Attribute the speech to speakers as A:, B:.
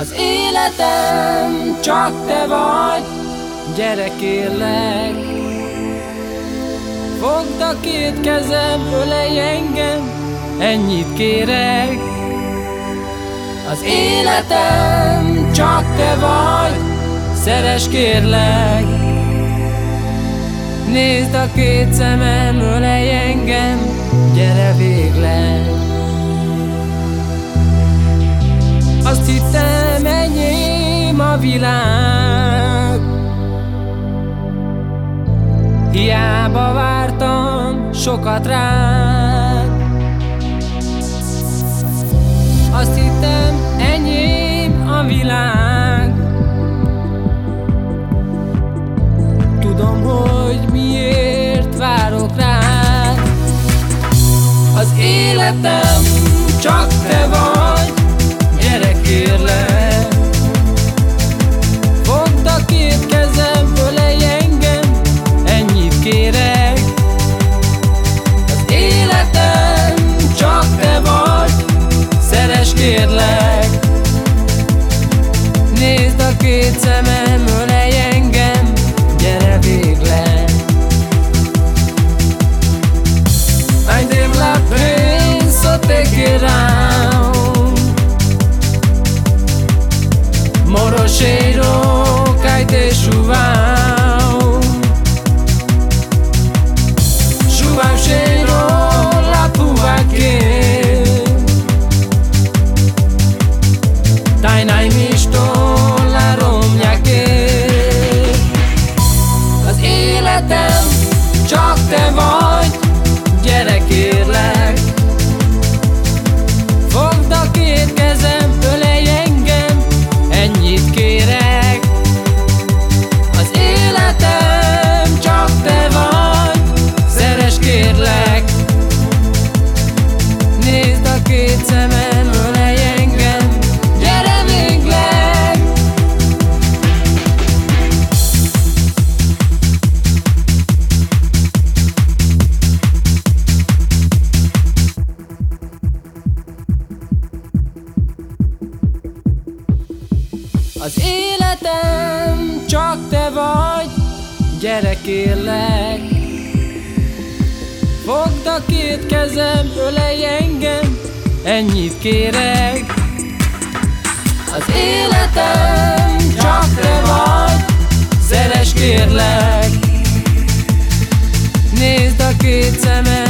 A: Az életem csak te vagy, gyere kérlek Fogd a két kezem, ölej engem, ennyit kérek. Az életem csak te vagy, szeres kérlek. Nézd a két szemem, ölej engem, gyere végleg a világ. Hiába vártam sokat rád Azt hittem enyém a világ. Tudom, hogy miért várok rád Az életem csak te vagy Szeres kérlek. Nézd a két szemem, kérlek. Nézd a két szemem, ölej engem, gyere végleg Az életem csak te vagy, gyere kérlek Fogd a két kezem, ölej engem, ennyit kérek. Az életem csak te vagy, szeres kérlek. Nézd a két szemem,